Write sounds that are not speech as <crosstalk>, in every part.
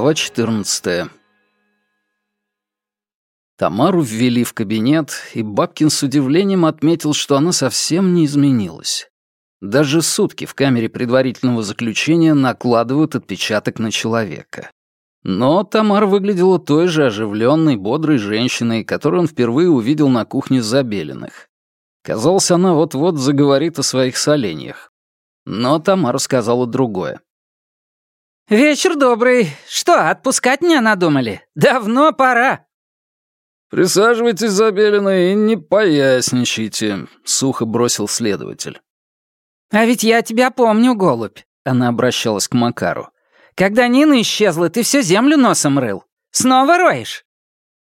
Глава 14. Тамару ввели в кабинет, и Бабкин с удивлением отметил, что она совсем не изменилась. Даже сутки в камере предварительного заключения накладывают отпечаток на человека. Но Тамара выглядела той же оживленной, бодрой женщиной, которую он впервые увидел на кухне Забелиных. Казалось, она вот-вот заговорит о своих соленьях. Но Тамара сказала другое. «Вечер добрый. Что, отпускать меня надумали? Давно пора». «Присаживайтесь, Забелина, и не поясничайте», — сухо бросил следователь. «А ведь я тебя помню, голубь», — она обращалась к Макару. «Когда Нина исчезла, ты всю землю носом рыл. Снова роешь?»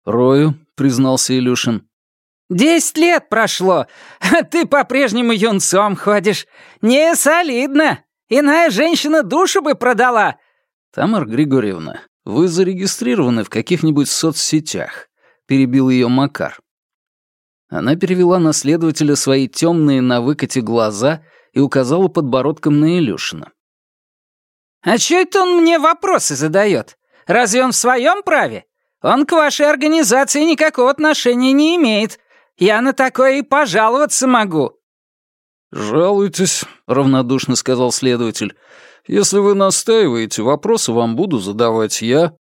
«Рою», — признался Илюшин. «Десять лет прошло, а ты по-прежнему юнцом ходишь. Не солидно. Иная женщина душу бы продала, Тамар Григорьевна, вы зарегистрированы в каких-нибудь соцсетях?» — перебил ее Макар. Она перевела на следователя свои темные на выкате глаза и указала подбородком на Илюшина. «А чё это он мне вопросы задает? Разве он в своем праве? Он к вашей организации никакого отношения не имеет. Я на такое и пожаловаться могу». «Жалуйтесь», — равнодушно сказал следователь. Если вы настаиваете, вопросы вам буду задавать я.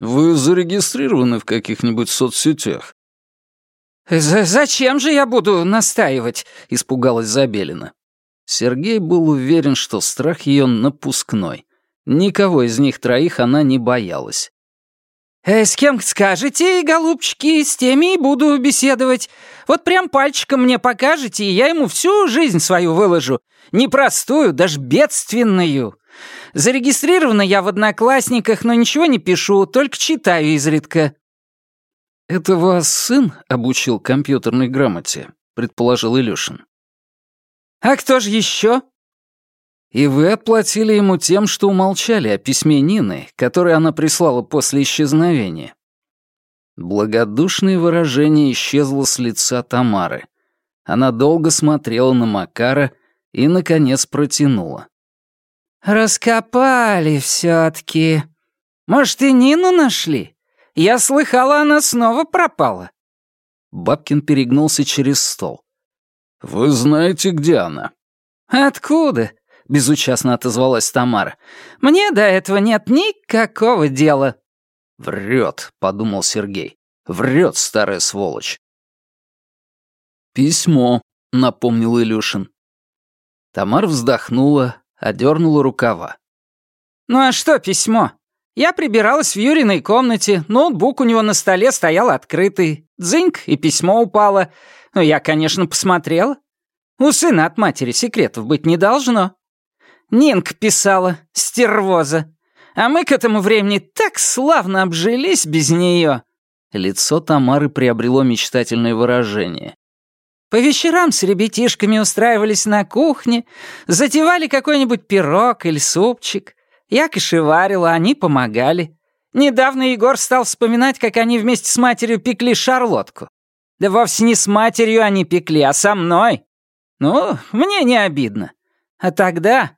Вы зарегистрированы в каких-нибудь соцсетях?» З «Зачем же я буду настаивать?» — испугалась Забелина. Сергей был уверен, что страх ее напускной. Никого из них троих она не боялась. Э, «С кем скажете, голубчики, с теми и буду беседовать. Вот прям пальчиком мне покажете, и я ему всю жизнь свою выложу. Непростую, даже бедственную. Зарегистрирована я в одноклассниках, но ничего не пишу, только читаю изредка». «Это вас сын обучил компьютерной грамоте?» — предположил Илюшин. «А кто же еще?» «И вы отплатили ему тем, что умолчали о письме Нины, которое она прислала после исчезновения». Благодушное выражение исчезло с лица Тамары. Она долго смотрела на Макара и, наконец, протянула. «Раскопали все-таки. Может, и Нину нашли? Я слыхала, она снова пропала». Бабкин перегнулся через стол. «Вы знаете, где она?» «Откуда?» — безучастно отозвалась Тамара. «Мне до этого нет никакого дела». «Врет», — подумал Сергей. «Врет, старая сволочь». «Письмо», — напомнил Илюшин. Тамара вздохнула, одернула рукава. «Ну а что письмо? Я прибиралась в Юриной комнате, ноутбук у него на столе стоял открытый. Дзыньк, и письмо упало. Ну, я, конечно, посмотрела. У сына от матери секретов быть не должно. Нинка писала, стервоза. А мы к этому времени так славно обжились без нее. Лицо Тамары приобрело мечтательное выражение. По вечерам с ребятишками устраивались на кухне, затевали какой-нибудь пирог или супчик. Я кошеварила, они помогали. Недавно Егор стал вспоминать, как они вместе с матерью пекли шарлотку. Да вовсе не с матерью они пекли, а со мной. Ну, мне не обидно. А тогда...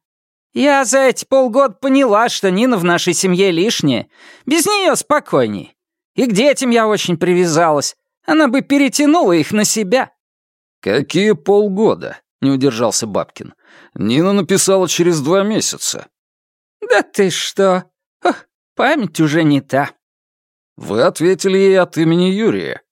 Я за эти полгода поняла, что Нина в нашей семье лишняя. Без нее спокойней. И к детям я очень привязалась. Она бы перетянула их на себя. «Какие полгода?» — не удержался Бабкин. «Нина написала через два месяца». «Да ты что? Ох, память уже не та». «Вы ответили ей от имени Юрия».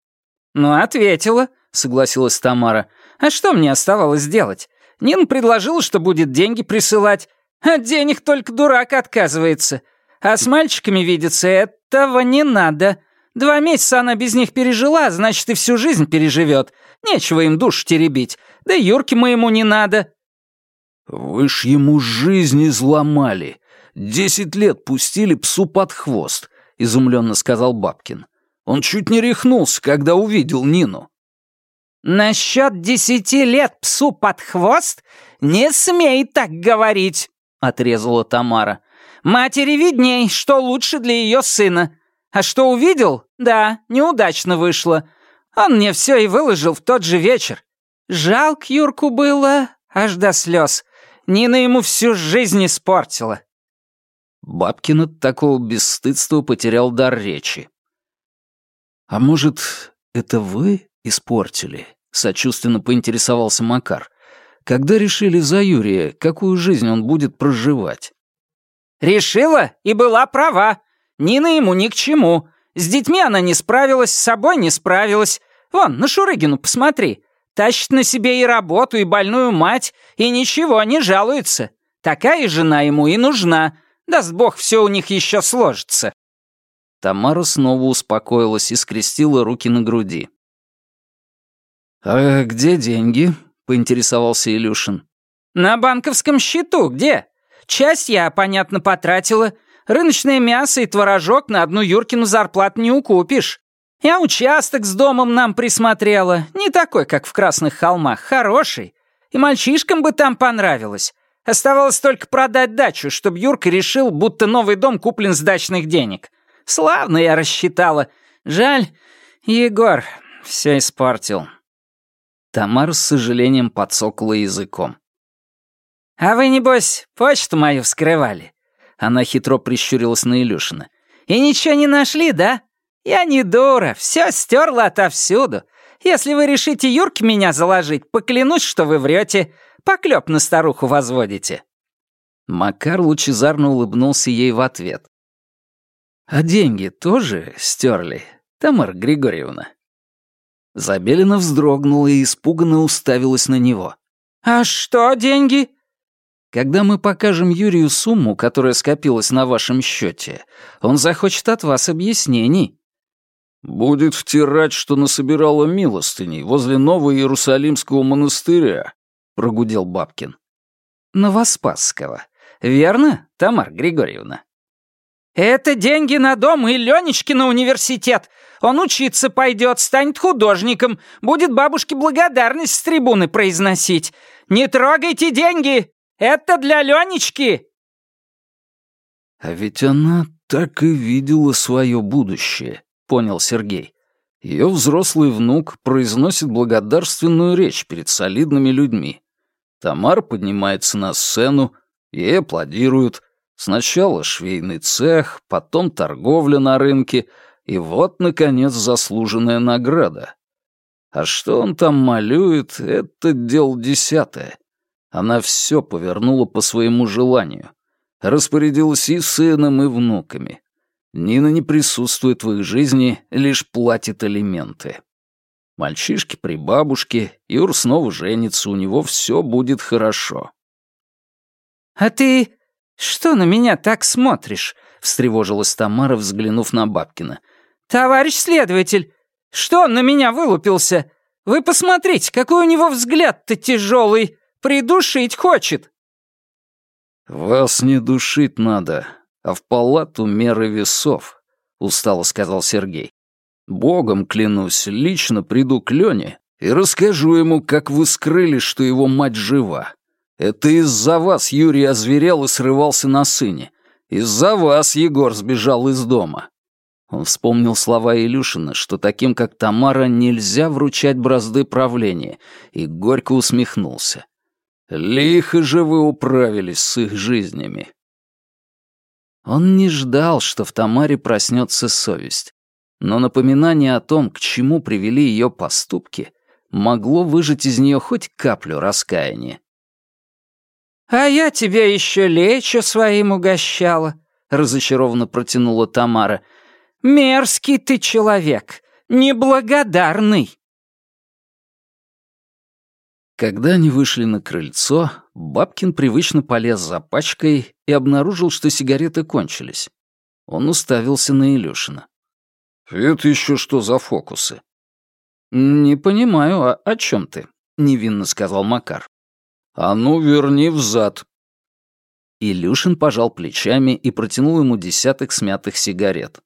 «Ну, ответила», — согласилась Тамара. «А что мне оставалось делать? Нина предложила, что будет деньги присылать. От денег только дурак отказывается. А с мальчиками видеться этого не надо. Два месяца она без них пережила, значит, и всю жизнь переживет. Нечего им душ теребить. Да и Юрке моему не надо». «Вы ж ему жизнь изломали. Десять лет пустили псу под хвост», — изумленно сказал Бабкин. «Он чуть не рехнулся, когда увидел Нину». «Насчет десяти лет псу под хвост? Не смей так говорить!» — отрезала Тамара. «Матери видней, что лучше для ее сына. А что увидел? Да, неудачно вышло. Он мне все и выложил в тот же вечер. Жалко Юрку было, аж до слез. Нина ему всю жизнь испортила. Бабкин от такого бесстыдства потерял дар речи. «А может, это вы испортили?» — сочувственно поинтересовался Макар. «Когда решили за Юрия, какую жизнь он будет проживать?» «Решила и была права», Нина ему ни к чему. С детьми она не справилась, с собой не справилась. Вон, на Шурыгину посмотри. Тащит на себе и работу, и больную мать, и ничего, не жалуется. Такая жена ему и нужна. Даст бог, все у них еще сложится». Тамара снова успокоилась и скрестила руки на груди. «А где деньги?» — поинтересовался Илюшин. «На банковском счету где? Часть я, понятно, потратила, Рыночное мясо и творожок на одну Юркину зарплату не укупишь. Я участок с домом нам присмотрела. Не такой, как в Красных холмах. Хороший. И мальчишкам бы там понравилось. Оставалось только продать дачу, чтобы Юрка решил, будто новый дом куплен с дачных денег. Славно я рассчитала. Жаль, Егор все испортил. Тамара с сожалением подсокла языком. «А вы, небось, почту мою вскрывали? Она хитро прищурилась на Илюшина. «И ничего не нашли, да? Я не дура, все стерла отовсюду. Если вы решите Юрке меня заложить, поклянусь, что вы врете. Поклеп на старуху возводите». Макар лучезарно улыбнулся ей в ответ. «А деньги тоже стерли, Тамара Григорьевна?» Забелина вздрогнула и испуганно уставилась на него. «А что деньги?» Когда мы покажем Юрию сумму, которая скопилась на вашем счете, он захочет от вас объяснений». «Будет втирать, что насобирала милостыней возле Нового Иерусалимского монастыря», — прогудел Бабкин. «Новоспасского. Верно, Тамар Григорьевна?» «Это деньги на дом и Ленечки на университет. Он учиться пойдет, станет художником, будет бабушке благодарность с трибуны произносить. Не трогайте деньги!» Это для Ленечки!» «А ведь она так и видела свое будущее», — понял Сергей. Ее взрослый внук произносит благодарственную речь перед солидными людьми. Тамар поднимается на сцену, ей аплодируют. Сначала швейный цех, потом торговля на рынке, и вот, наконец, заслуженная награда. А что он там малюет, это дело десятое. Она все повернула по своему желанию. Распорядилась и сыном, и внуками. Нина не присутствует в их жизни, лишь платит алименты. Мальчишки при бабушке, Юр снова женится, у него все будет хорошо. «А ты что на меня так смотришь?» — встревожилась Тамара, взглянув на Бабкина. «Товарищ следователь, что он на меня вылупился? Вы посмотрите, какой у него взгляд-то тяжелый!» Придушить хочет!» «Вас не душить надо, а в палату меры весов», — устало сказал Сергей. «Богом клянусь, лично приду к Лене и расскажу ему, как вы скрыли, что его мать жива. Это из-за вас Юрий озверел и срывался на сыне. Из-за вас Егор сбежал из дома». Он вспомнил слова Илюшина, что таким, как Тамара, нельзя вручать бразды правления, и горько усмехнулся. Лихо же вы управились с их жизнями. Он не ждал, что в Тамаре проснется совесть, но напоминание о том, к чему привели ее поступки, могло выжать из нее хоть каплю раскаяния. «А я тебя еще лечо своим угощала», — разочарованно протянула Тамара. «Мерзкий ты человек, неблагодарный». Когда они вышли на крыльцо, Бабкин привычно полез за пачкой и обнаружил, что сигареты кончились. Он уставился на Илюшина. «Это еще что за фокусы?» «Не понимаю, а о чем ты?» — невинно сказал Макар. «А ну, верни взад!» Илюшин пожал плечами и протянул ему десяток смятых сигарет.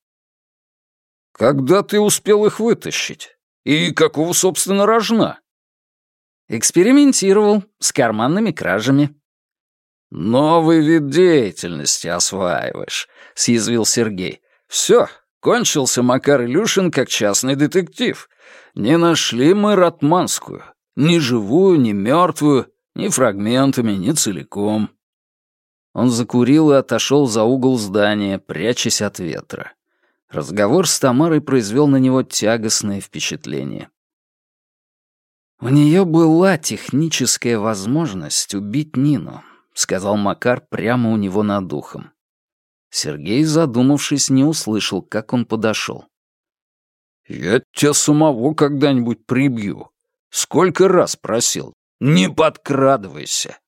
«Когда ты успел их вытащить? И какого, собственно, рожна?» Экспериментировал с карманными кражами. «Новый вид деятельности осваиваешь», — съязвил Сергей. «Все, кончился Макар Илюшин как частный детектив. Не нашли мы Ратманскую. Ни живую, ни мертвую, ни фрагментами, ни целиком». Он закурил и отошел за угол здания, прячась от ветра. Разговор с Тамарой произвел на него тягостное впечатление. «У нее была техническая возможность убить Нину», — сказал Макар прямо у него над духом. Сергей, задумавшись, не услышал, как он подошел. «Я тебя самого когда-нибудь прибью. Сколько раз просил, не подкрадывайся!»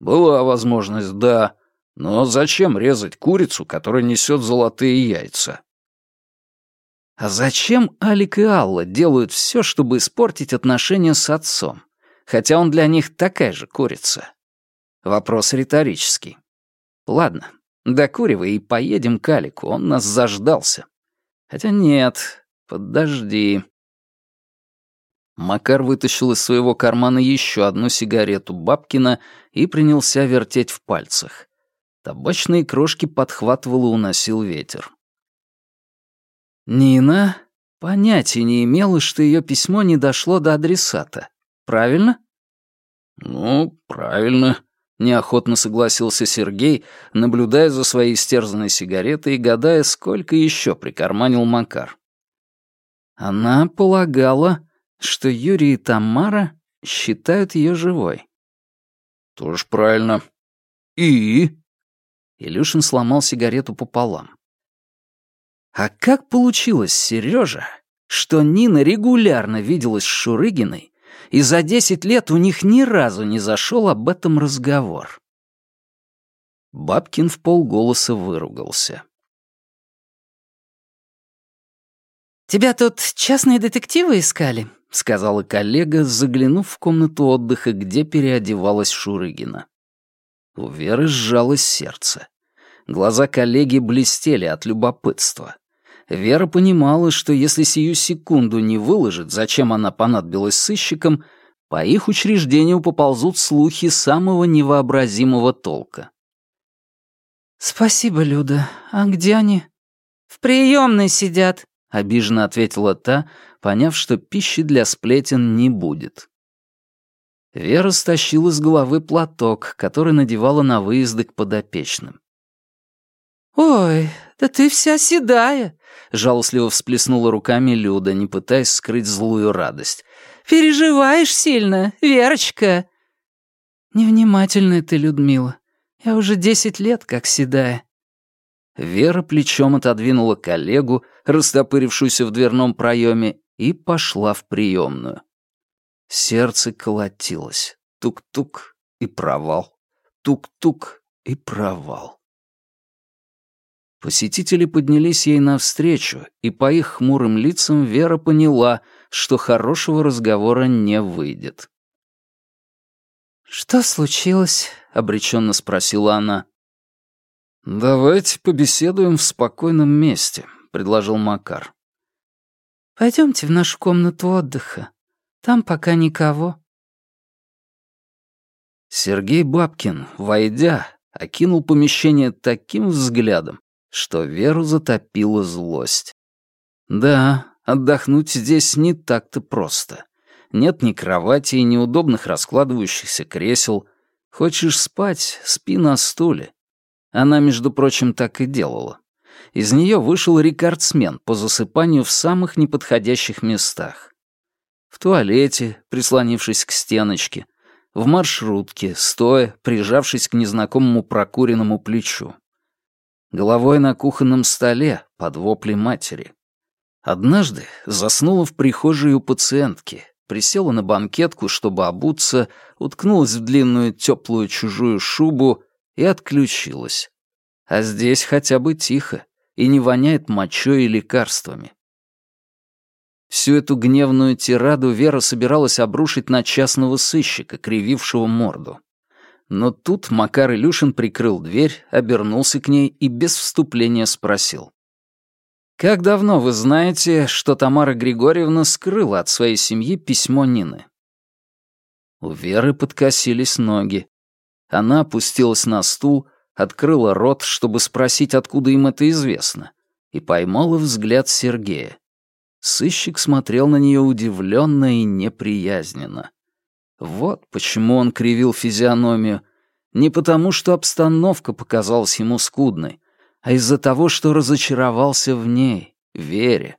«Была возможность, да, но зачем резать курицу, которая несет золотые яйца?» А зачем Алик и Алла делают все, чтобы испортить отношения с отцом, хотя он для них такая же курица? Вопрос риторический. Ладно, докуривай и поедем к Алику, он нас заждался. Хотя нет, подожди. Макар вытащил из своего кармана еще одну сигарету Бабкина и принялся вертеть в пальцах. Табачные крошки подхватывал и уносил ветер. Нина понятия не имела, что ее письмо не дошло до адресата. Правильно? Ну, правильно, неохотно согласился Сергей, наблюдая за своей стерзанной сигаретой и гадая, сколько еще прикарманил Макар. Она полагала, что Юрий и Тамара считают ее живой. Тоже правильно. И? Илюшин сломал сигарету пополам. А как получилось, Сережа, что Нина регулярно виделась с Шурыгиной, и за десять лет у них ни разу не зашел об этом разговор? Бабкин в полголоса выругался. «Тебя тут частные детективы искали?» — сказала коллега, заглянув в комнату отдыха, где переодевалась Шурыгина. У Веры сжалось сердце. Глаза коллеги блестели от любопытства. Вера понимала, что если сию секунду не выложит, зачем она понадобилась сыщикам, по их учреждению поползут слухи самого невообразимого толка. «Спасибо, Люда. А где они?» «В приемной сидят», — обиженно ответила та, поняв, что пищи для сплетен не будет. Вера стащила с головы платок, который надевала на выезды к подопечным. «Ой, да ты вся седая!» — жалостливо всплеснула руками Люда, не пытаясь скрыть злую радость. «Переживаешь сильно, Верочка!» «Невнимательная ты, Людмила. Я уже десять лет как седая». Вера плечом отодвинула коллегу, растопырившуюся в дверном проеме, и пошла в приемную. Сердце колотилось. Тук-тук и провал. Тук-тук и провал. Посетители поднялись ей навстречу, и по их хмурым лицам Вера поняла, что хорошего разговора не выйдет. «Что случилось?» — обреченно спросила она. «Давайте побеседуем в спокойном месте», — предложил Макар. «Пойдемте в нашу комнату отдыха. Там пока никого». Сергей Бабкин, войдя, окинул помещение таким взглядом, что Веру затопила злость. Да, отдохнуть здесь не так-то просто. Нет ни кровати и неудобных раскладывающихся кресел. Хочешь спать — спи на стуле. Она, между прочим, так и делала. Из нее вышел рекордсмен по засыпанию в самых неподходящих местах. В туалете, прислонившись к стеночке, в маршрутке, стоя, прижавшись к незнакомому прокуренному плечу головой на кухонном столе под вопли матери. Однажды заснула в прихожей у пациентки, присела на банкетку, чтобы обуться, уткнулась в длинную теплую чужую шубу и отключилась. А здесь хотя бы тихо и не воняет мочой и лекарствами. Всю эту гневную тираду Вера собиралась обрушить на частного сыщика, кривившего морду. Но тут Макар Илюшин прикрыл дверь, обернулся к ней и без вступления спросил. «Как давно вы знаете, что Тамара Григорьевна скрыла от своей семьи письмо Нины?» У Веры подкосились ноги. Она опустилась на стул, открыла рот, чтобы спросить, откуда им это известно, и поймала взгляд Сергея. Сыщик смотрел на нее удивленно и неприязненно. Вот почему он кривил физиономию. Не потому, что обстановка показалась ему скудной, а из-за того, что разочаровался в ней, Вере.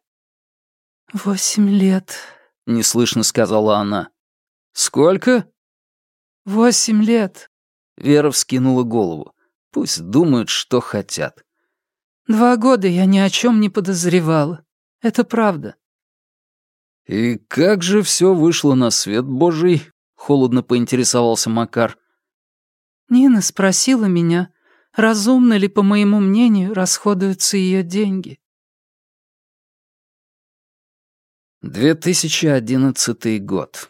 «Восемь лет», — неслышно сказала она. «Сколько?» «Восемь лет». Вера вскинула голову. Пусть думают, что хотят. «Два года я ни о чем не подозревала. Это правда». «И как же все вышло на свет Божий?» — холодно поинтересовался Макар. «Нина спросила меня, разумно ли, по моему мнению, расходуются ее деньги». 2011 год.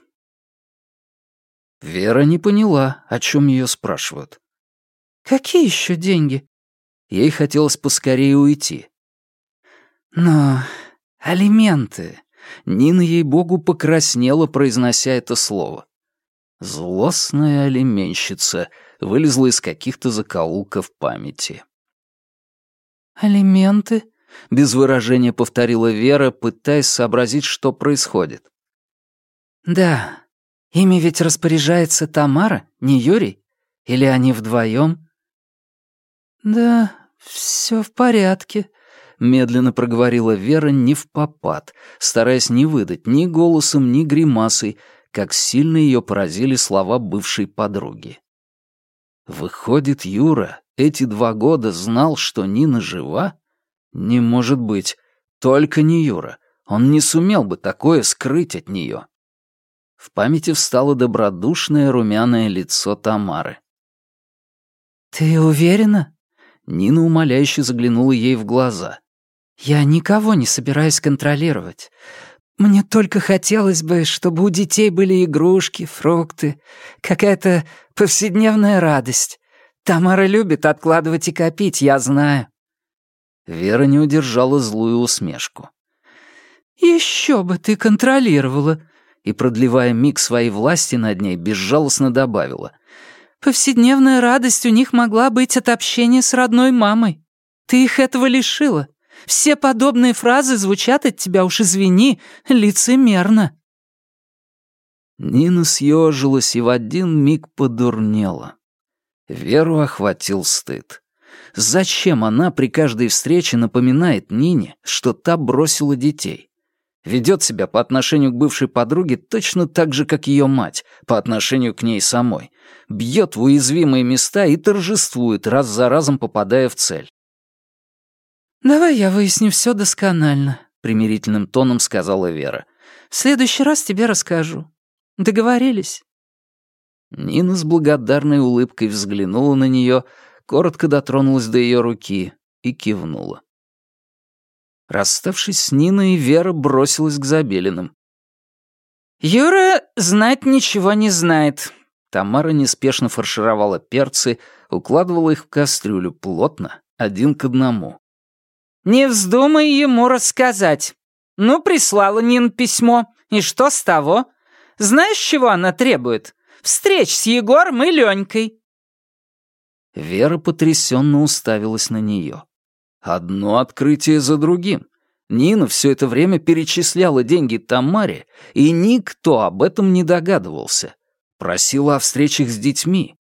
Вера не поняла, о чем ее спрашивают. «Какие еще деньги?» Ей хотелось поскорее уйти. «Но алименты...» Нина, ей-богу, покраснела, произнося это слово. Злостная алименщица вылезла из каких-то закоулков памяти. «Алименты?» — без выражения повторила Вера, пытаясь сообразить, что происходит. «Да, ими ведь распоряжается Тамара, не Юрий? Или они вдвоем?» «Да, все в порядке», — медленно проговорила Вера не в попад, стараясь не выдать ни голосом, ни гримасой, как сильно ее поразили слова бывшей подруги. Выходит, Юра эти два года знал, что Нина жива? Не может быть. Только не Юра. Он не сумел бы такое скрыть от нее. В памяти встало добродушное румяное лицо Тамары. «Ты уверена?» Нина умоляюще заглянула ей в глаза. «Я никого не собираюсь контролировать. Мне только хотелось бы, чтобы у детей были игрушки, фрукты, какая-то повседневная радость. Тамара любит откладывать и копить, я знаю». Вера не удержала злую усмешку. «Еще бы ты контролировала!» И, продлевая миг своей власти над ней, безжалостно добавила. «Повседневная радость у них могла быть от общения с родной мамой. Ты их этого лишила. Все подобные фразы звучат от тебя, уж извини, лицемерно». Нина съежилась и в один миг подурнела. Веру охватил стыд. Зачем она при каждой встрече напоминает Нине, что та бросила детей? Ведет себя по отношению к бывшей подруге точно так же, как ее мать, по отношению к ней самой. Бьет в уязвимые места и торжествует, раз за разом попадая в цель. «Давай я выясню все досконально», — примирительным тоном сказала Вера. «В следующий раз тебе расскажу. Договорились?» Нина с благодарной улыбкой взглянула на нее, коротко дотронулась до ее руки и кивнула. Расставшись с Ниной, Вера бросилась к Забелиным. «Юра знать ничего не знает». Тамара неспешно фаршировала перцы, укладывала их в кастрюлю плотно, один к одному. Не вздумай ему рассказать. Ну, прислала Нин письмо. И что с того? Знаешь, чего она требует? Встреч с Егором и Ленькой. Вера потрясенно уставилась на нее. Одно открытие за другим. Нина все это время перечисляла деньги Тамаре, и никто об этом не догадывался. Просила о встречах с детьми,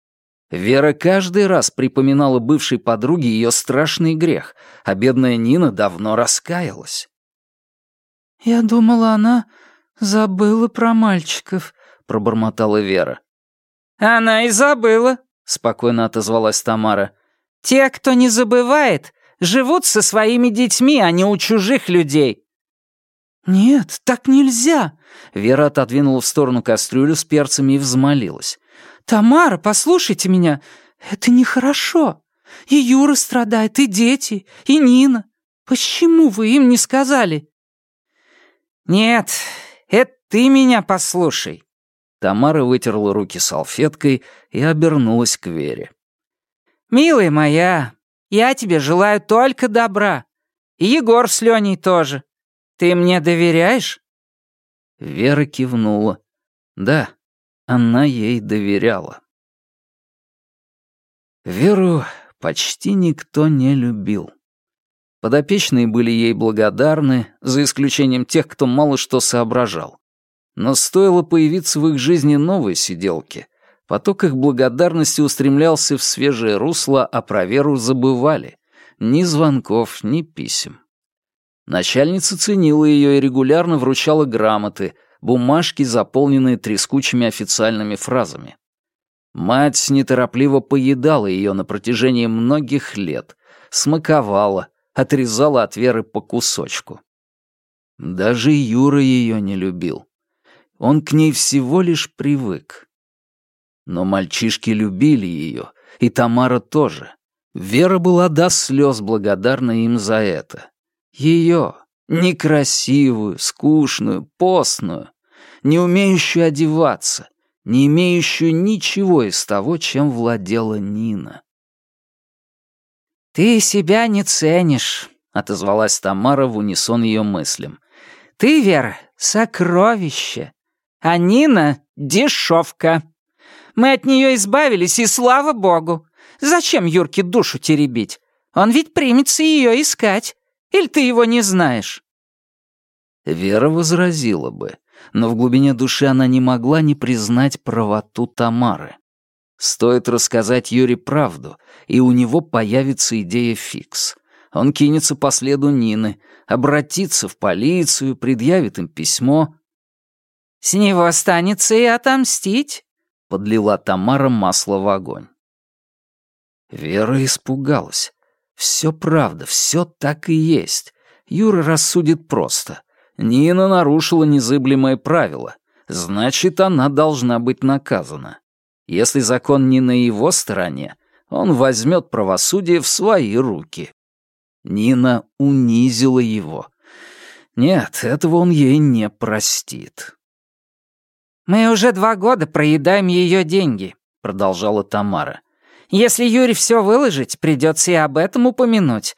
Вера каждый раз припоминала бывшей подруге ее страшный грех, а бедная Нина давно раскаялась. «Я думала, она забыла про мальчиков», — пробормотала Вера. «Она и забыла», — спокойно отозвалась Тамара. «Те, кто не забывает, живут со своими детьми, а не у чужих людей». «Нет, так нельзя!» Вера отодвинула в сторону кастрюлю с перцами и взмолилась. «Тамара, послушайте меня, это нехорошо. И Юра страдает, и дети, и Нина. Почему вы им не сказали?» «Нет, это ты меня послушай». Тамара вытерла руки салфеткой и обернулась к Вере. «Милая моя, я тебе желаю только добра. И Егор с Леней тоже. Ты мне доверяешь?» Вера кивнула. «Да, она ей доверяла. Веру почти никто не любил. Подопечные были ей благодарны, за исключением тех, кто мало что соображал. Но стоило появиться в их жизни новой сиделке, поток их благодарности устремлялся в свежее русло, а про Веру забывали. Ни звонков, ни писем. Начальница ценила ее и регулярно вручала грамоты, бумажки, заполненные трескучими официальными фразами. Мать неторопливо поедала ее на протяжении многих лет, смаковала, отрезала от Веры по кусочку. Даже Юра ее не любил. Он к ней всего лишь привык. Но мальчишки любили ее, и Тамара тоже. Вера была до слез благодарна им за это. Ее, некрасивую, скучную, постную, не умеющую одеваться, не имеющую ничего из того, чем владела Нина. «Ты себя не ценишь», — отозвалась Тамара в унисон ее мыслям. «Ты, Вера, сокровище, а Нина — дешевка. Мы от нее избавились, и слава богу! Зачем Юрке душу теребить? Он ведь примется ее искать. Или ты его не знаешь?» Вера возразила бы но в глубине души она не могла не признать правоту Тамары. Стоит рассказать Юре правду, и у него появится идея фикс. Он кинется по следу Нины, обратится в полицию, предъявит им письмо. «С него останется и отомстить», — подлила Тамара масло в огонь. Вера испугалась. Все правда, все так и есть. Юра рассудит просто. Нина нарушила незыблемое правило. Значит, она должна быть наказана. Если закон не на его стороне, он возьмет правосудие в свои руки. Нина унизила его. Нет, этого он ей не простит. «Мы уже два года проедаем ее деньги», — продолжала Тамара. «Если Юрий все выложить, придется и об этом упомянуть.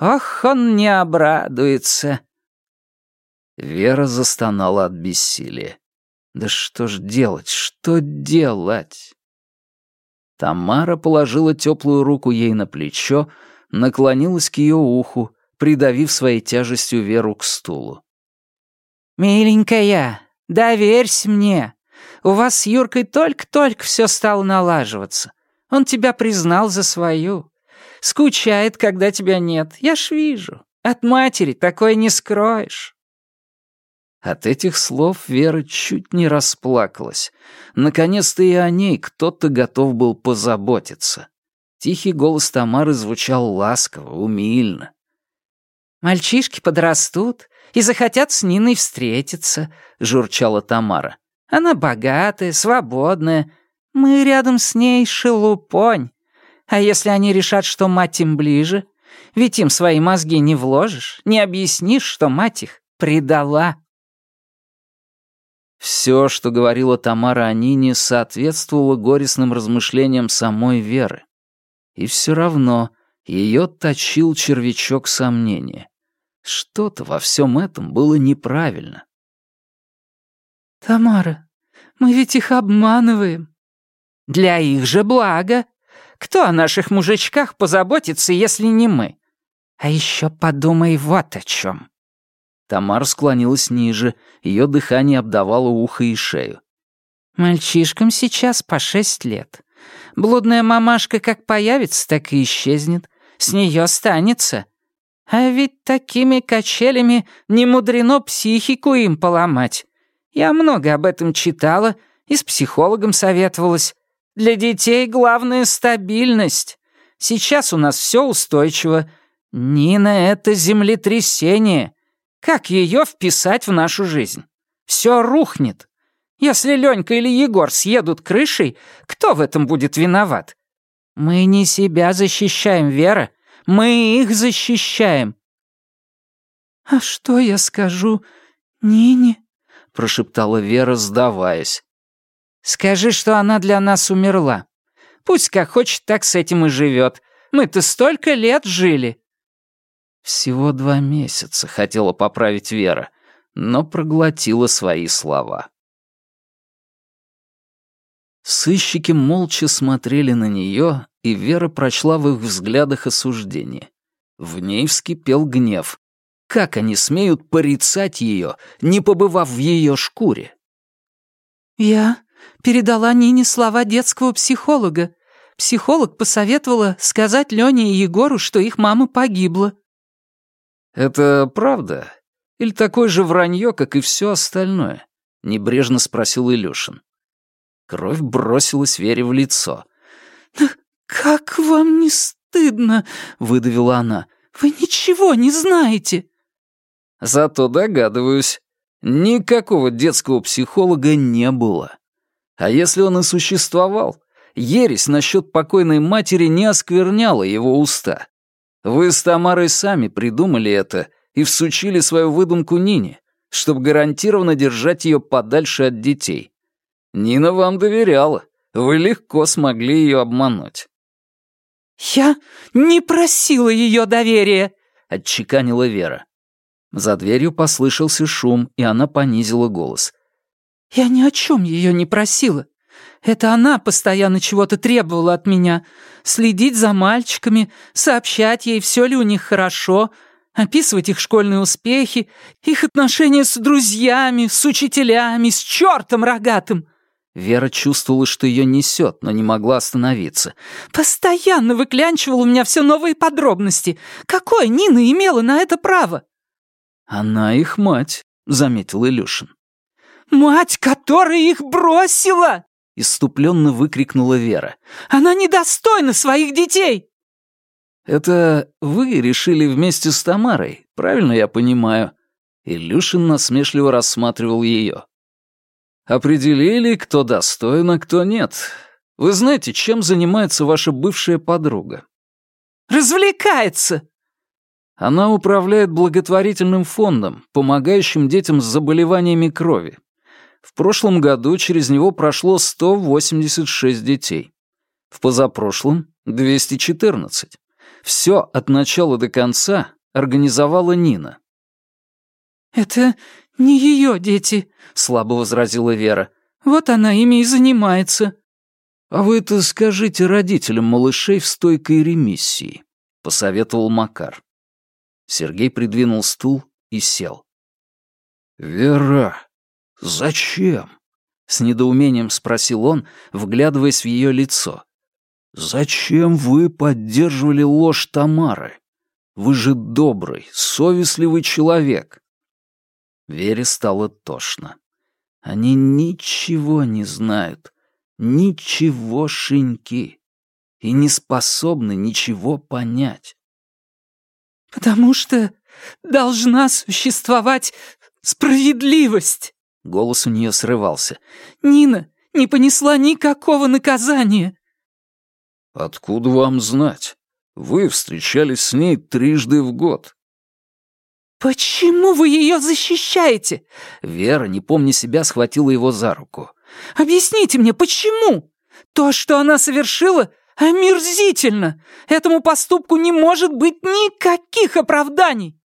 Ох, он не обрадуется. Вера застонала от бессилия. «Да что ж делать? Что делать?» Тамара положила теплую руку ей на плечо, наклонилась к ее уху, придавив своей тяжестью Веру к стулу. «Миленькая, доверься мне. У вас с Юркой только-только все стало налаживаться. Он тебя признал за свою. Скучает, когда тебя нет, я ж вижу. От матери такое не скроешь». От этих слов Вера чуть не расплакалась. Наконец-то и о ней кто-то готов был позаботиться. Тихий голос Тамары звучал ласково, умильно. «Мальчишки подрастут и захотят с Ниной встретиться», — журчала Тамара. «Она богатая, свободная. Мы рядом с ней шелупонь. А если они решат, что мать им ближе? Ведь им свои мозги не вложишь, не объяснишь, что мать их предала». Все, что говорила Тамара о Нине, соответствовало горестным размышлениям самой Веры. И все равно ее точил червячок сомнения. Что-то во всем этом было неправильно. «Тамара, мы ведь их обманываем». «Для их же блага. Кто о наших мужичках позаботится, если не мы? А еще подумай вот о чем. Тамара склонилась ниже, ее дыхание обдавало ухо и шею. «Мальчишкам сейчас по шесть лет. Блудная мамашка как появится, так и исчезнет. С нее останется. А ведь такими качелями не мудрено психику им поломать. Я много об этом читала и с психологом советовалась. Для детей главное — стабильность. Сейчас у нас все устойчиво. Нина — это землетрясение. Как ее вписать в нашу жизнь? Все рухнет. Если Ленька или Егор съедут крышей, кто в этом будет виноват? Мы не себя защищаем, Вера. Мы их защищаем. «А что я скажу Нине?» — прошептала Вера, сдаваясь. «Скажи, что она для нас умерла. Пусть как хочет, так с этим и живет. Мы-то столько лет жили». Всего два месяца хотела поправить Вера, но проглотила свои слова. Сыщики молча смотрели на нее, и Вера прочла в их взглядах осуждение. В ней вскипел гнев. Как они смеют порицать ее, не побывав в ее шкуре? «Я передала Нине слова детского психолога. Психолог посоветовала сказать Лене и Егору, что их мама погибла», «Это правда? Или такое же вранье, как и все остальное?» — небрежно спросил Илюшин. Кровь бросилась Вере в лицо. «Да как вам не стыдно?» — выдавила она. «Вы ничего не знаете!» «Зато догадываюсь. Никакого детского психолога не было. А если он и существовал, ересь насчет покойной матери не оскверняла его уста. Вы с Тамарой сами придумали это и всучили свою выдумку Нине, чтобы гарантированно держать ее подальше от детей. Нина вам доверяла. Вы легко смогли ее обмануть». «Я не просила ее доверия», — отчеканила Вера. За дверью послышался шум, и она понизила голос. «Я ни о чем ее не просила. Это она постоянно чего-то требовала от меня следить за мальчиками, сообщать ей, все ли у них хорошо, описывать их школьные успехи, их отношения с друзьями, с учителями, с чертом рогатым. Вера чувствовала, что ее несет, но не могла остановиться. «Постоянно выклянчивал у меня все новые подробности. Какое Нина имела на это право?» «Она их мать», — заметил Илюшин. «Мать, которая их бросила!» — иступленно выкрикнула Вера. «Она недостойна своих детей!» «Это вы решили вместе с Тамарой, правильно я понимаю?» Илюшин насмешливо рассматривал ее. «Определили, кто достоин, а кто нет. Вы знаете, чем занимается ваша бывшая подруга?» «Развлекается!» Она управляет благотворительным фондом, помогающим детям с заболеваниями крови. В прошлом году через него прошло 186 детей. В позапрошлом — 214. Все от начала до конца организовала Нина. «Это не ее дети», — слабо возразила Вера. «Вот она ими и занимается». «А вы это скажите родителям малышей в стойкой ремиссии», — посоветовал Макар. Сергей придвинул стул и сел. «Вера», «Зачем?» — с недоумением спросил он, вглядываясь в ее лицо. «Зачем вы поддерживали ложь Тамары? Вы же добрый, совестливый человек!» Вере стало тошно. Они ничего не знают, ничегошеньки, и не способны ничего понять. «Потому что должна существовать справедливость!» Голос у нее срывался. «Нина не понесла никакого наказания!» «Откуда вам знать? Вы встречались с ней трижды в год». «Почему вы ее защищаете?» Вера, не помня себя, схватила его за руку. «Объясните мне, почему? То, что она совершила, омерзительно! Этому поступку не может быть никаких оправданий!»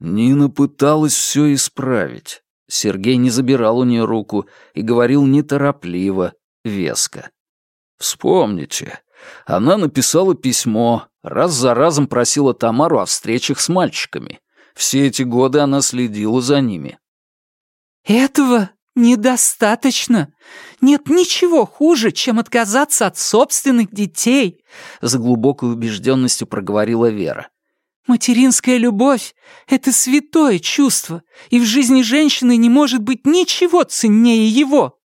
Нина пыталась все исправить. Сергей не забирал у нее руку и говорил неторопливо, веско. «Вспомните, она написала письмо, раз за разом просила Тамару о встречах с мальчиками. Все эти годы она следила за ними». «Этого недостаточно. Нет ничего хуже, чем отказаться от собственных детей», — с глубокой убежденностью проговорила Вера. Материнская любовь — это святое чувство, и в жизни женщины не может быть ничего ценнее его.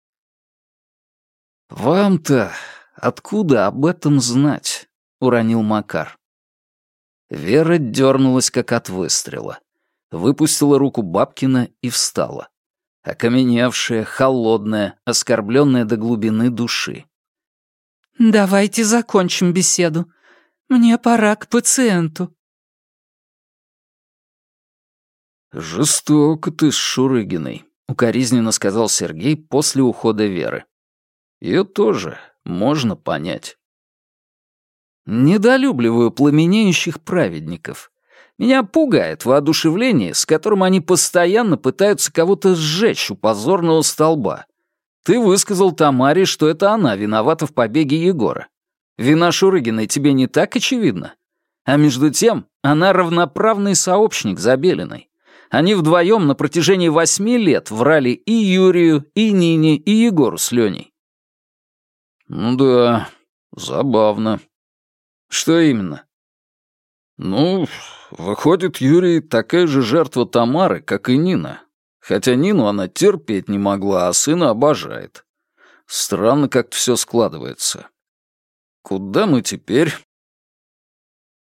«Вам-то откуда об этом знать?» — уронил Макар. Вера дернулась, как от выстрела. Выпустила руку Бабкина и встала. Окаменевшая, холодная, оскорбленная до глубины души. «Давайте закончим беседу. Мне пора к пациенту», «Жестоко ты с Шурыгиной», — укоризненно сказал Сергей после ухода Веры. «Ее тоже можно понять». «Недолюбливаю пламенеющих праведников. Меня пугает воодушевление, с которым они постоянно пытаются кого-то сжечь у позорного столба. Ты высказал Тамаре, что это она виновата в побеге Егора. Вина Шурыгиной тебе не так очевидна? А между тем, она равноправный сообщник Забелиной. Они вдвоем на протяжении восьми лет врали и Юрию, и Нине, и Егору с Леней. «Ну да, забавно». «Что именно?» «Ну, выходит, Юрий такая же жертва Тамары, как и Нина. Хотя Нину она терпеть не могла, а сына обожает. Странно как все складывается. Куда мы теперь?»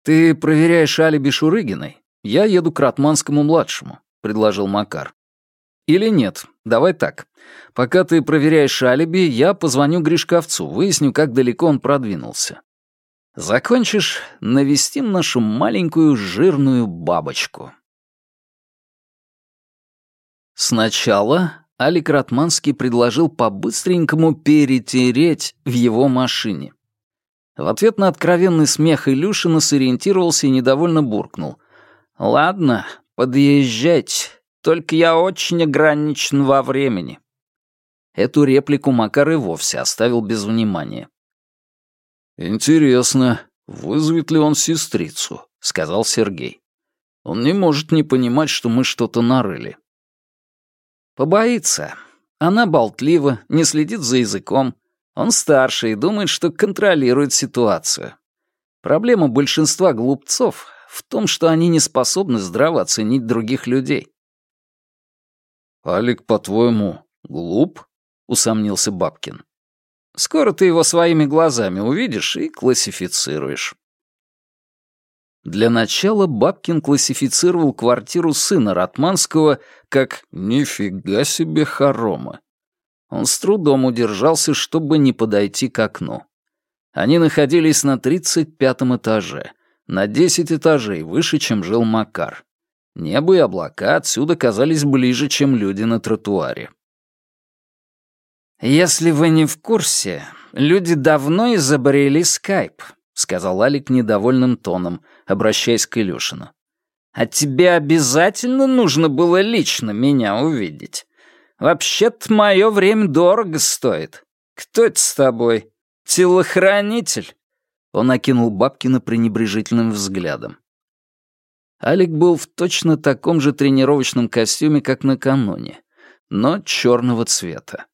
«Ты проверяешь алиби Шурыгиной?» «Я еду к Ратманскому-младшему», — предложил Макар. «Или нет, давай так. Пока ты проверяешь алиби, я позвоню Гришковцу, выясню, как далеко он продвинулся. Закончишь, навестим нашу маленькую жирную бабочку». Сначала Алик Ратманский предложил по-быстренькому перетереть в его машине. В ответ на откровенный смех Илюшина сориентировался и недовольно буркнул. «Ладно, подъезжать, только я очень ограничен во времени». Эту реплику Макар и вовсе оставил без внимания. «Интересно, вызовет ли он сестрицу?» — сказал Сергей. «Он не может не понимать, что мы что-то нарыли». «Побоится. Она болтлива, не следит за языком. Он старше и думает, что контролирует ситуацию. Проблема большинства глупцов в том, что они не способны здраво оценить других людей. «Алик, по-твоему, глуп?» — усомнился Бабкин. «Скоро ты его своими глазами увидишь и классифицируешь». Для начала Бабкин классифицировал квартиру сына Ратманского как «нифига себе хорома». Он с трудом удержался, чтобы не подойти к окну. Они находились на 35 этаже — на десять этажей выше, чем жил Макар. Небо и облака отсюда казались ближе, чем люди на тротуаре. «Если вы не в курсе, люди давно изобрели скайп», — сказал Алик недовольным тоном, обращаясь к Илюшину. «А тебе обязательно нужно было лично меня увидеть. Вообще-то мое время дорого стоит. Кто это с тобой? Телохранитель?» Он окинул Бабкина пренебрежительным взглядом. Алик был в точно таком же тренировочном костюме, как накануне, но черного цвета.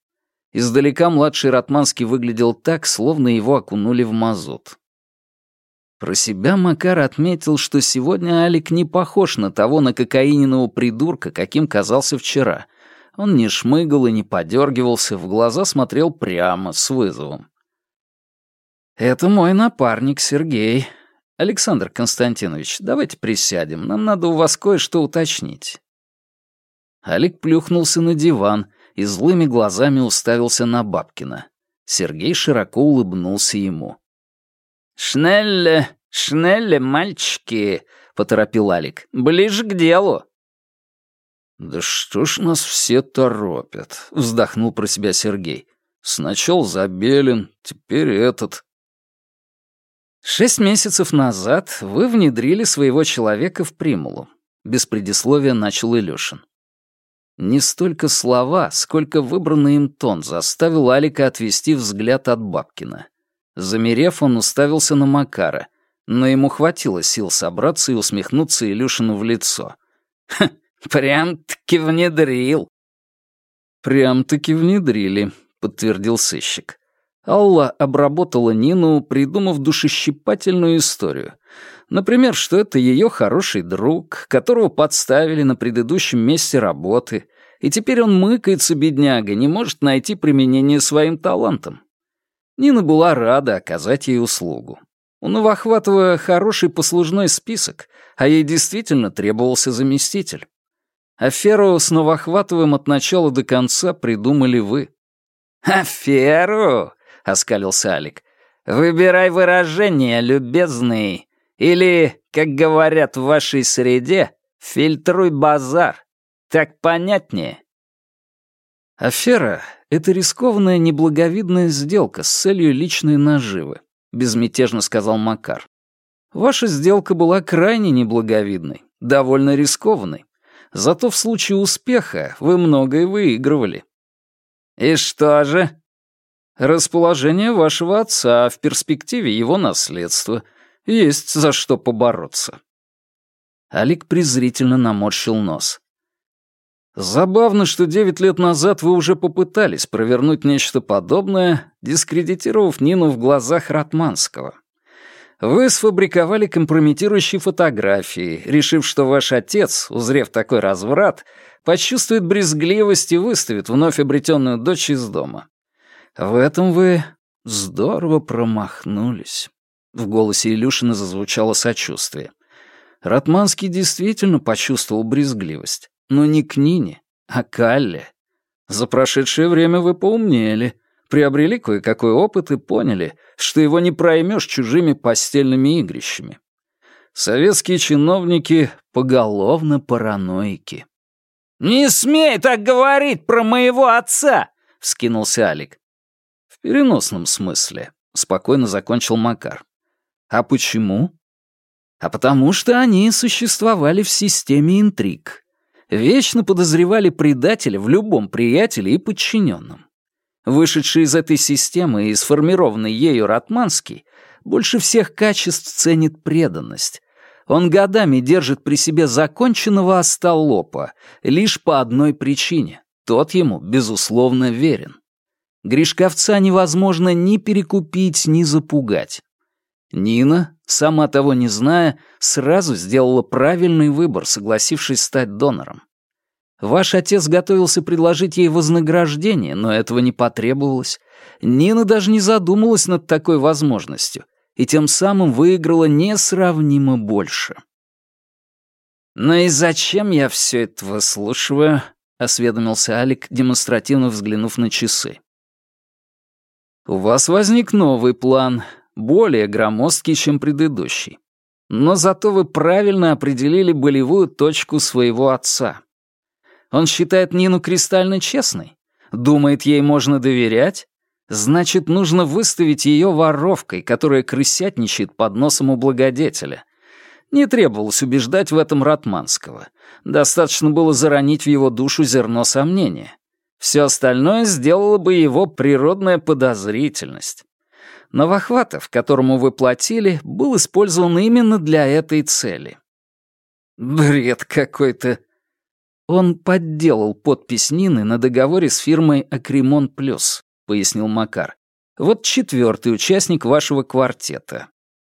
Издалека младший Ратманский выглядел так, словно его окунули в мазут. Про себя Макар отметил, что сегодня Алик не похож на того накокаиненного придурка, каким казался вчера. Он не шмыгал и не подергивался, в глаза смотрел прямо, с вызовом. «Это мой напарник Сергей. Александр Константинович, давайте присядем, нам надо у вас кое-что уточнить». Алик плюхнулся на диван и злыми глазами уставился на Бабкина. Сергей широко улыбнулся ему. «Шнелле, шнелле, мальчики!» — поторопил Алик. «Ближе к делу!» «Да что ж нас все торопят?» — вздохнул про себя Сергей. «Сначала Забелин, теперь этот. Шесть месяцев назад вы внедрили своего человека в примулу. Без предисловия начал Илюшин. Не столько слова, сколько выбранный им тон заставил Алика отвести взгляд от Бабкина. Замерев, он уставился на Макара, но ему хватило сил собраться и усмехнуться Илюшину в лицо. «Ха, прям-таки внедрил!» «Прям-таки внедрили», — подтвердил сыщик. Алла обработала Нину, придумав душещипательную историю. Например, что это ее хороший друг, которого подставили на предыдущем месте работы, и теперь он мыкается, бедняга, не может найти применение своим талантам. Нина была рада оказать ей услугу. У Новохватова хороший послужной список, а ей действительно требовался заместитель. Аферу с Новохватовым от начала до конца придумали вы. «Аферу!» — оскалился Алик. «Выбирай выражение, любезный. Или, как говорят в вашей среде, фильтруй базар. Так понятнее». Афера — это рискованная неблаговидная сделка с целью личной наживы, безмятежно сказал Макар. Ваша сделка была крайне неблаговидной, довольно рискованной. Зато в случае успеха вы многое выигрывали. И что же? Расположение вашего отца в перспективе его наследства. Есть за что побороться». Алик презрительно наморщил нос. «Забавно, что девять лет назад вы уже попытались провернуть нечто подобное, дискредитировав Нину в глазах Ратманского. Вы сфабриковали компрометирующие фотографии, решив, что ваш отец, узрев такой разврат, почувствует брезгливость и выставит вновь обретенную дочь из дома. В этом вы здорово промахнулись. В голосе Илюшина зазвучало сочувствие. Ратманский действительно почувствовал брезгливость, но не к Нине, а к Алле. За прошедшее время вы поумнели, приобрели кое-какой опыт и поняли, что его не проймешь чужими постельными игрищами. Советские чиновники поголовно параноики. «Не смей так говорить про моего отца!» — вскинулся Алик переносном смысле», — спокойно закончил Макар. «А почему?» «А потому что они существовали в системе интриг. Вечно подозревали предателя в любом приятеле и подчиненном. Вышедший из этой системы и сформированный ею Ратманский больше всех качеств ценит преданность. Он годами держит при себе законченного остолопа лишь по одной причине. Тот ему, безусловно, верен. Гришковца невозможно ни перекупить, ни запугать. Нина, сама того не зная, сразу сделала правильный выбор, согласившись стать донором. Ваш отец готовился предложить ей вознаграждение, но этого не потребовалось. Нина даже не задумалась над такой возможностью и тем самым выиграла несравнимо больше. «Ну и зачем я все это выслушиваю?» — осведомился Алик, демонстративно взглянув на часы. У вас возник новый план, более громоздкий, чем предыдущий. Но зато вы правильно определили болевую точку своего отца. Он считает Нину кристально честной, думает, ей можно доверять, значит, нужно выставить ее воровкой, которая крысятничает под носом у благодетеля. Не требовалось убеждать в этом Ратманского. Достаточно было заронить в его душу зерно сомнения. Все остальное сделала бы его природная подозрительность. Новохватов, которому вы платили, был использован именно для этой цели. Бред какой-то. Он подделал подпись Нины на договоре с фирмой «Акримон Плюс», — пояснил Макар. Вот четвертый участник вашего квартета.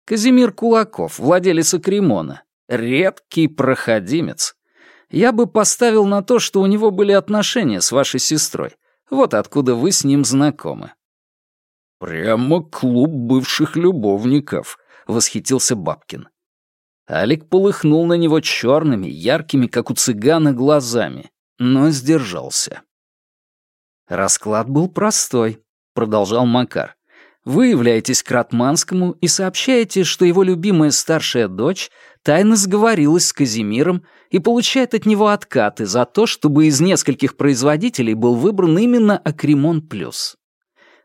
Казимир Кулаков, владелец «Акримона». Редкий проходимец я бы поставил на то, что у него были отношения с вашей сестрой. Вот откуда вы с ним знакомы». «Прямо клуб бывших любовников», — восхитился Бабкин. Алик полыхнул на него черными, яркими, как у цыгана, глазами, но сдержался. «Расклад был простой», — продолжал Макар. Вы являетесь к Ратманскому и сообщаете, что его любимая старшая дочь тайно сговорилась с Казимиром и получает от него откаты за то, чтобы из нескольких производителей был выбран именно Акримон Плюс.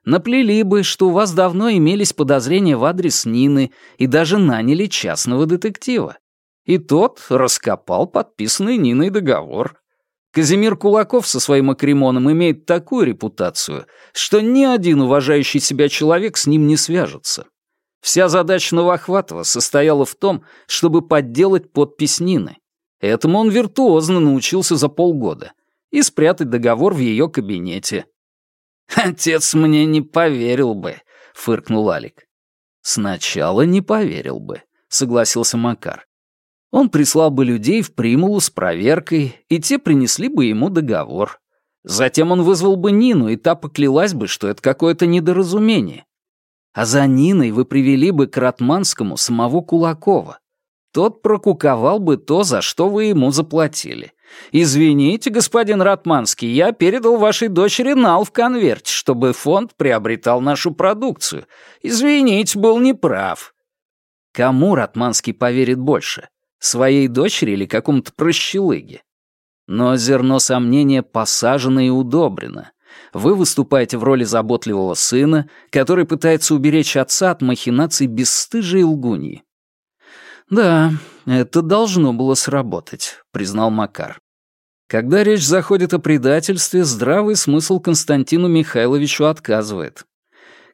Наплели бы, что у вас давно имелись подозрения в адрес Нины и даже наняли частного детектива. И тот раскопал подписанный Ниной договор, Казимир Кулаков со своим акримоном имеет такую репутацию, что ни один уважающий себя человек с ним не свяжется. Вся задача Новохватова состояла в том, чтобы подделать подпись Нины. Этому он виртуозно научился за полгода. И спрятать договор в ее кабинете. «Отец мне не поверил бы», — фыркнул Алик. «Сначала не поверил бы», — согласился Макар. Он прислал бы людей в Примулу с проверкой, и те принесли бы ему договор. Затем он вызвал бы Нину, и та поклялась бы, что это какое-то недоразумение. А за Ниной вы привели бы к Ратманскому самого Кулакова. Тот прокуковал бы то, за что вы ему заплатили. «Извините, господин Ратманский, я передал вашей дочери нал в конверте, чтобы фонд приобретал нашу продукцию. Извините, был неправ». Кому Ратманский поверит больше? Своей дочери или какому-то прощелыге? Но зерно сомнения посажено и удобрено. Вы выступаете в роли заботливого сына, который пытается уберечь отца от махинаций бесстыжей лгуньи. «Да, это должно было сработать», — признал Макар. Когда речь заходит о предательстве, здравый смысл Константину Михайловичу отказывает.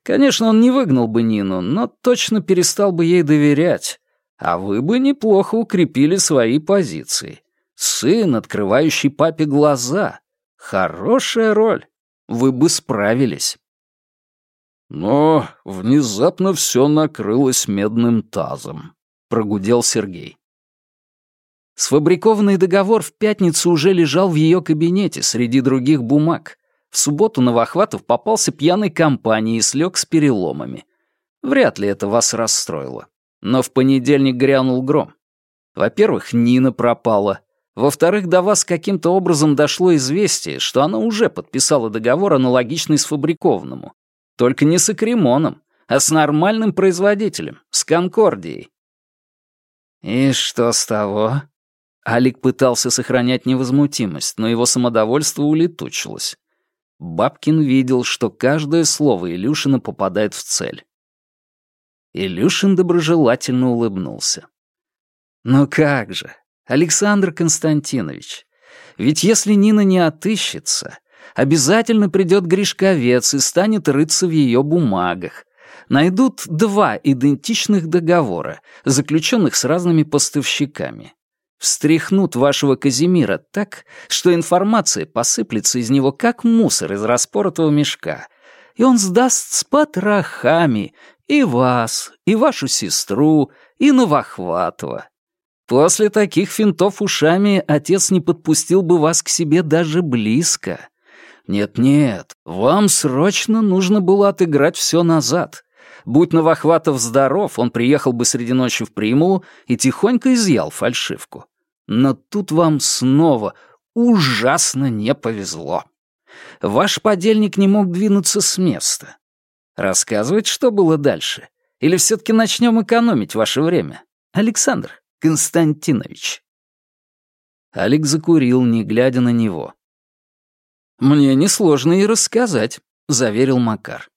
Конечно, он не выгнал бы Нину, но точно перестал бы ей доверять. А вы бы неплохо укрепили свои позиции. Сын, открывающий папе глаза. Хорошая роль. Вы бы справились. Но внезапно все накрылось медным тазом, прогудел Сергей. Сфабрикованный договор в пятницу уже лежал в ее кабинете среди других бумаг. В субботу Новохватов попался пьяной компанией и слег с переломами. Вряд ли это вас расстроило. Но в понедельник грянул гром. Во-первых, Нина пропала. Во-вторых, до вас каким-то образом дошло известие, что она уже подписала договор, аналогичный сфабрикованному. Только не с Акримоном, а с нормальным производителем, с Конкордией. «И что с того?» Алик пытался сохранять невозмутимость, но его самодовольство улетучилось. Бабкин видел, что каждое слово Илюшина попадает в цель. Илюшин доброжелательно улыбнулся. «Ну как же, Александр Константинович, ведь если Нина не отыщется, обязательно придет Гришковец и станет рыться в ее бумагах. Найдут два идентичных договора, заключенных с разными поставщиками. Встряхнут вашего Казимира так, что информация посыплется из него, как мусор из распоротого мешка, и он сдаст с потрохами, и вас, и вашу сестру, и Новохватова. После таких финтов ушами отец не подпустил бы вас к себе даже близко. Нет-нет, вам срочно нужно было отыграть все назад. Будь Новохватов здоров, он приехал бы среди ночи в Примулу и тихонько изъял фальшивку. Но тут вам снова ужасно не повезло. Ваш подельник не мог двинуться с места. Рассказывать, что было дальше? Или все-таки начнем экономить ваше время? Александр Константинович. Алик закурил, не глядя на него. «Мне несложно и рассказать», — заверил Макар.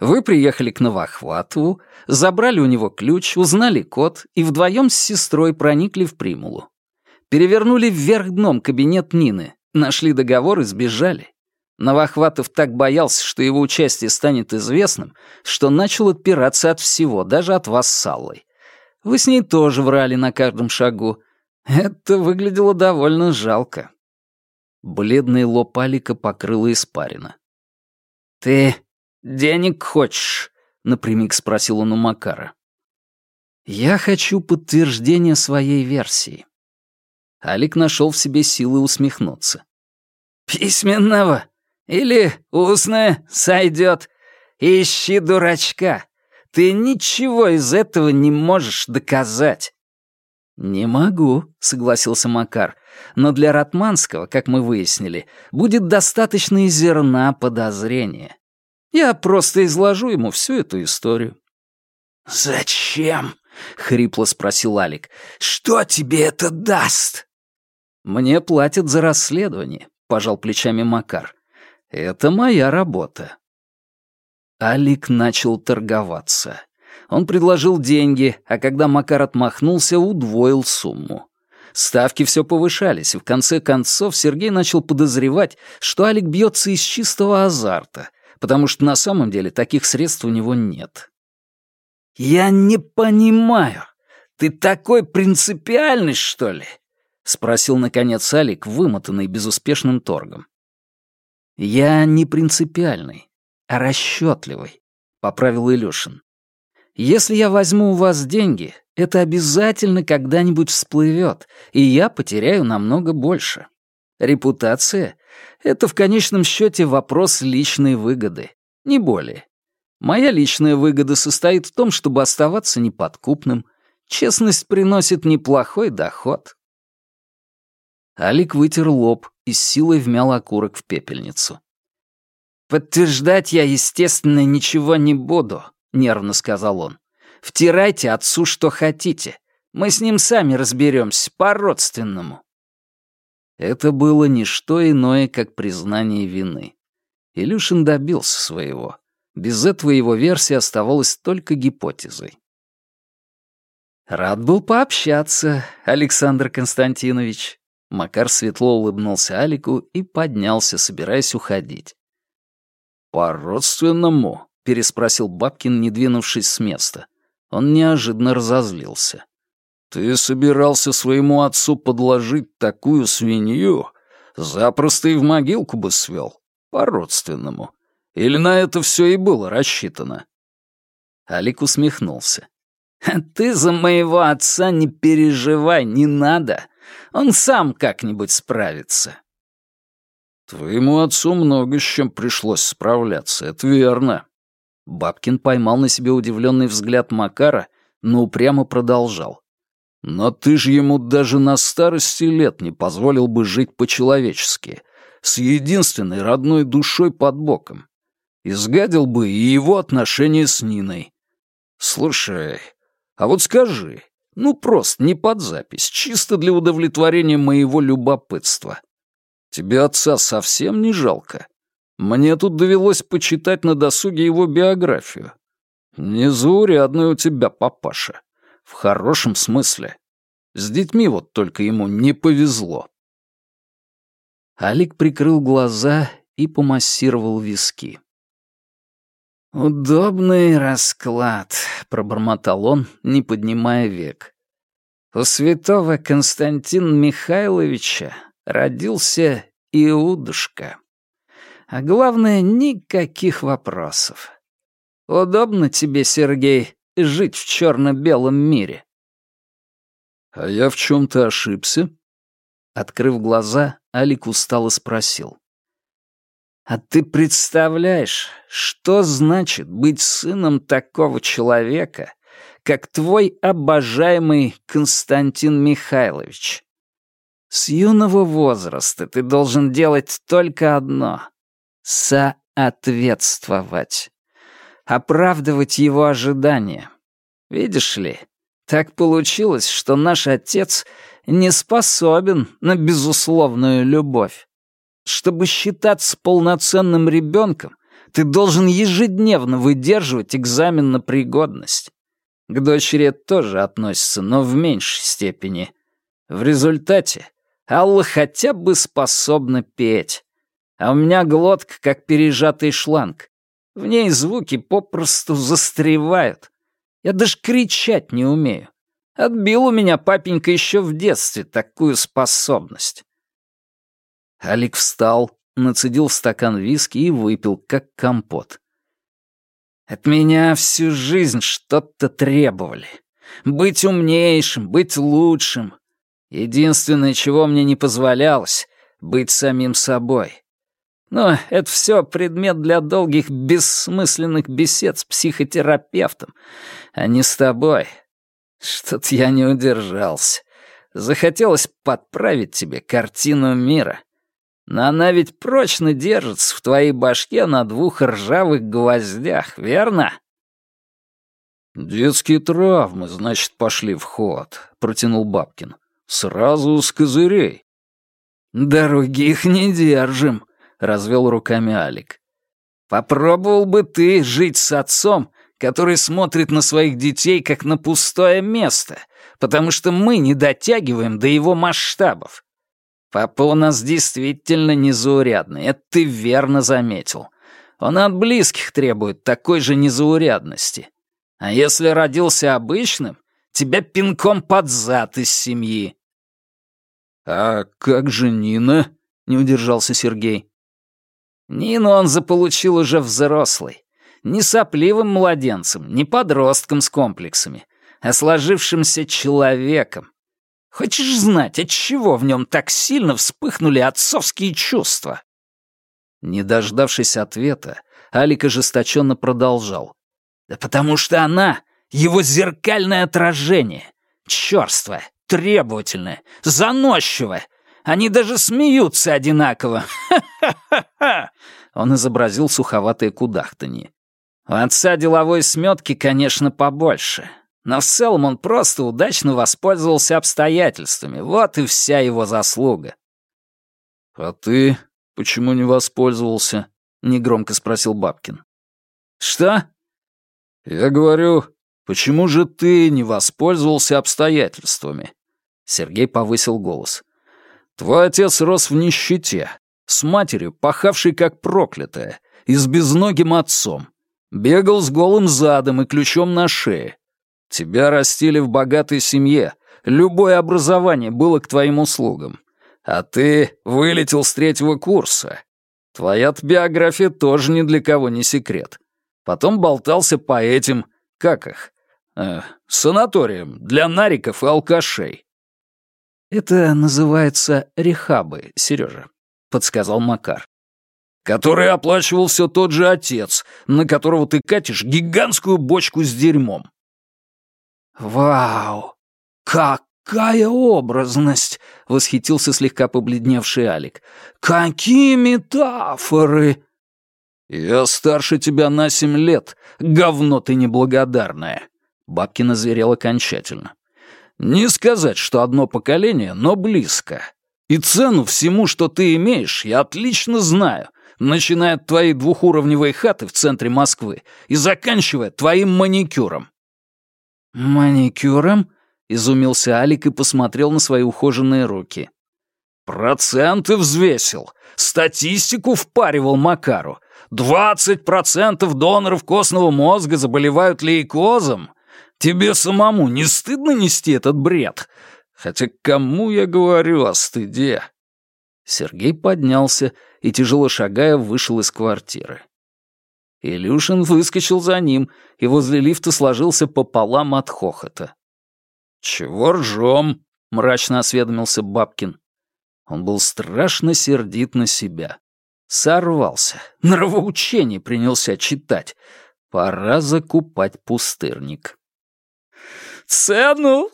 «Вы приехали к Новохватову, забрали у него ключ, узнали код и вдвоем с сестрой проникли в Примулу. Перевернули вверх дном кабинет Нины, нашли договор и сбежали. Новохватов так боялся, что его участие станет известным, что начал отпираться от всего, даже от вас с Аллой. Вы с ней тоже врали на каждом шагу. Это выглядело довольно жалко. Бледный лоб Алика покрыло испарина. «Ты денег хочешь?» — напрямик спросил он у Макара. «Я хочу подтверждения своей версии». Алик нашел в себе силы усмехнуться. «Письменного?» Или устное сойдет. Ищи дурачка. Ты ничего из этого не можешь доказать». «Не могу», — согласился Макар. «Но для Ратманского, как мы выяснили, будет достаточно и зерна подозрения. Я просто изложу ему всю эту историю». «Зачем?» — хрипло спросил Алик. «Что тебе это даст?» «Мне платят за расследование», — пожал плечами Макар. Это моя работа. Алик начал торговаться. Он предложил деньги, а когда Макар отмахнулся, удвоил сумму. Ставки все повышались, и в конце концов Сергей начал подозревать, что Алик бьется из чистого азарта, потому что на самом деле таких средств у него нет. «Я не понимаю. Ты такой принципиальный, что ли?» — спросил, наконец, Алик, вымотанный безуспешным торгом. «Я не принципиальный, а расчетливый», — поправил Илюшин. «Если я возьму у вас деньги, это обязательно когда-нибудь всплывет, и я потеряю намного больше. Репутация — это в конечном счете вопрос личной выгоды, не более. Моя личная выгода состоит в том, чтобы оставаться неподкупным. Честность приносит неплохой доход». Алик вытер лоб, и силой вмял окурок в пепельницу. «Подтверждать я, естественно, ничего не буду», — нервно сказал он. «Втирайте отцу, что хотите. Мы с ним сами разберемся, по-родственному». Это было не что иное, как признание вины. Илюшин добился своего. Без этого его версия оставалась только гипотезой. «Рад был пообщаться, Александр Константинович», Макар светло улыбнулся Алику и поднялся, собираясь уходить. «По-родственному?» — переспросил Бабкин, не двинувшись с места. Он неожиданно разозлился. «Ты собирался своему отцу подложить такую свинью? Запросто и в могилку бы свел. По-родственному. Или на это все и было рассчитано?» Алик усмехнулся. «Ты за моего отца не переживай, не надо. Он сам как-нибудь справится». «Твоему отцу много с чем пришлось справляться, это верно». Бабкин поймал на себе удивленный взгляд Макара, но упрямо продолжал. «Но ты же ему даже на старости лет не позволил бы жить по-человечески, с единственной родной душой под боком. Изгадил бы и его отношения с Ниной. Слушай, а вот скажи, ну, просто не под запись, чисто для удовлетворения моего любопытства. Тебе отца совсем не жалко? Мне тут довелось почитать на досуге его биографию. Незаурядный у тебя папаша. В хорошем смысле. С детьми вот только ему не повезло. Алик прикрыл глаза и помассировал виски. «Удобный расклад», — пробормотал он, не поднимая век. «У святого Константина Михайловича родился Иудушка. А главное, никаких вопросов. Удобно тебе, Сергей, жить в черно-белом мире?» «А я в чем-то ошибся?» Открыв глаза, Алик устало спросил. А ты представляешь, что значит быть сыном такого человека, как твой обожаемый Константин Михайлович? С юного возраста ты должен делать только одно — соответствовать, оправдывать его ожидания. Видишь ли, так получилось, что наш отец не способен на безусловную любовь. Чтобы считаться полноценным ребенком, ты должен ежедневно выдерживать экзамен на пригодность. К дочери это тоже относится, но в меньшей степени. В результате Алла хотя бы способна петь. А у меня глотка, как пережатый шланг. В ней звуки попросту застревают. Я даже кричать не умею. Отбил у меня папенька еще в детстве такую способность. Алик встал, нацедил в стакан виски и выпил, как компот. «От меня всю жизнь что-то требовали. Быть умнейшим, быть лучшим. Единственное, чего мне не позволялось — быть самим собой. Но это все предмет для долгих бессмысленных бесед с психотерапевтом, а не с тобой. Что-то я не удержался. Захотелось подправить тебе картину мира». Но она ведь прочно держится в твоей башке на двух ржавых гвоздях, верно?» «Детские травмы, значит, пошли в ход», — протянул Бабкин. «Сразу с козырей». Да «Других не держим», — развел руками Алик. «Попробовал бы ты жить с отцом, который смотрит на своих детей как на пустое место, потому что мы не дотягиваем до его масштабов. Папа у нас действительно незаурядный, это ты верно заметил. Он от близких требует такой же незаурядности. А если родился обычным, тебя пинком под зад из семьи». «А как же Нина?» — не удержался Сергей. Нину он заполучил уже взрослый. Не сопливым младенцем, не подростком с комплексами, а сложившимся человеком, Хочешь знать, от чего в нем так сильно вспыхнули отцовские чувства?» Не дождавшись ответа, Алик ожесточенно продолжал. «Да потому что она — его зеркальное отражение. Чёрство, требовательное, заносчивое. Они даже смеются одинаково. Ха-ха-ха! Он изобразил суховатые кудахтанье. «У отца деловой сметки, конечно, побольше. Но он просто удачно воспользовался обстоятельствами. Вот и вся его заслуга. «А ты почему не воспользовался?» — негромко спросил Бабкин. «Что?» «Я говорю, почему же ты не воспользовался обстоятельствами?» Сергей повысил голос. «Твой отец рос в нищете, с матерью, пахавшей как проклятая, и с безногим отцом. Бегал с голым задом и ключом на шее. Тебя растили в богатой семье, любое образование было к твоим услугам. А ты вылетел с третьего курса. Твоя биография тоже ни для кого не секрет. Потом болтался по этим, как их, э, санаториям для нариков и алкашей. Это называется рехабы, Сережа, подсказал Макар. Который оплачивал все тот же отец, на которого ты катишь гигантскую бочку с дерьмом. «Вау! Какая образность!» — восхитился слегка побледневший Алик. «Какие метафоры!» «Я старше тебя на семь лет, говно ты неблагодарное!» Бабкина зверел окончательно. «Не сказать, что одно поколение, но близко. И цену всему, что ты имеешь, я отлично знаю, начиная от твоей двухуровневой хаты в центре Москвы и заканчивая твоим маникюром. «Маникюром?» — изумился Алик и посмотрел на свои ухоженные руки. «Проценты взвесил. Статистику впаривал Макару. 20% доноров костного мозга заболевают лейкозом. Тебе самому не стыдно нести этот бред? Хотя кому я говорю о стыде?» Сергей поднялся и, тяжело шагая, вышел из квартиры. Илюшин выскочил за ним и возле лифта сложился пополам от хохота. «Чего ржем?» — мрачно осведомился Бабкин. Он был страшно сердит на себя. Сорвался. Нравоучение принялся читать. Пора закупать пустырник. «Цену!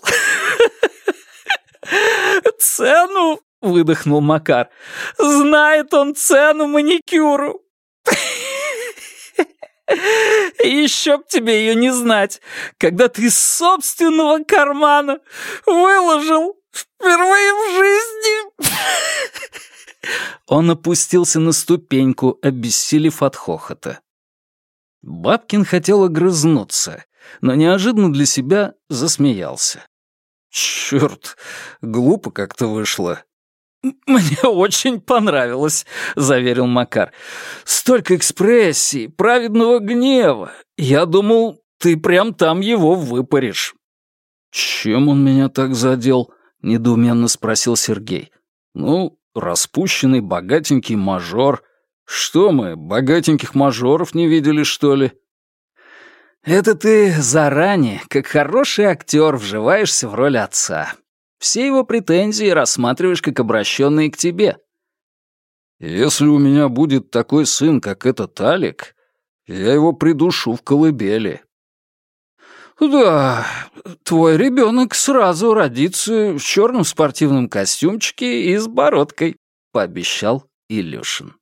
<laughs> Цену!» — выдохнул Макар. «Знает он цену маникюру!» <laughs> <laughs> Еще б тебе ее не знать, когда ты из собственного кармана выложил впервые в жизни. <laughs> Он опустился на ступеньку, обессилев от хохота. Бабкин хотел огрызнуться, но неожиданно для себя засмеялся. Черт, глупо как-то вышло. «Мне <laughs> очень понравилось», — заверил Макар. «Столько экспрессии, праведного гнева. Я думал, ты прям там его выпаришь». «Чем он меня так задел?» — недоуменно спросил Сергей. «Ну, распущенный, богатенький мажор. Что мы, богатеньких мажоров не видели, что ли?» «Это ты заранее, как хороший актер, вживаешься в роль отца», все его претензии рассматриваешь как обращенные к тебе. Если у меня будет такой сын, как этот Алик, я его придушу в колыбели. Да, твой ребенок сразу родится в черном спортивном костюмчике и с бородкой, пообещал Илюшин.